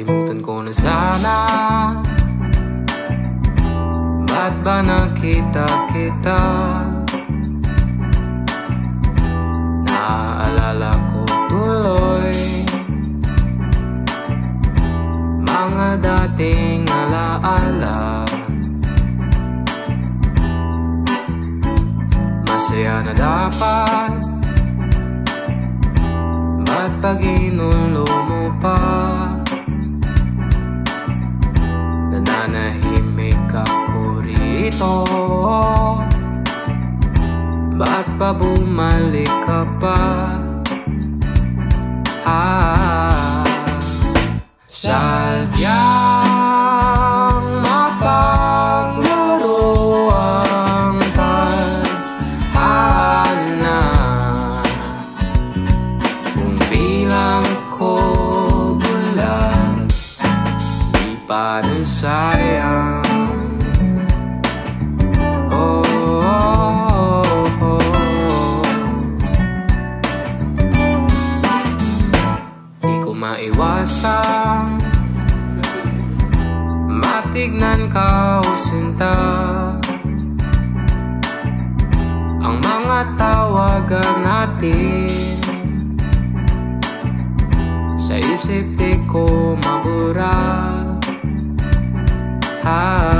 Nakalimutan ko na sana. Ba't ba nakita kita? Naaalala ko tuloy. Mga dating alaala. Masaya na dapat rito Ba't pa bumalik ka pa? Ah, sadyang mapaglaro ang tadhana Kung bilang ko bulag Di pa rin sayang maiwasang Matignan ka o sinta. Ang mga tawagan natin. Sa isip di ko mabura. Ah,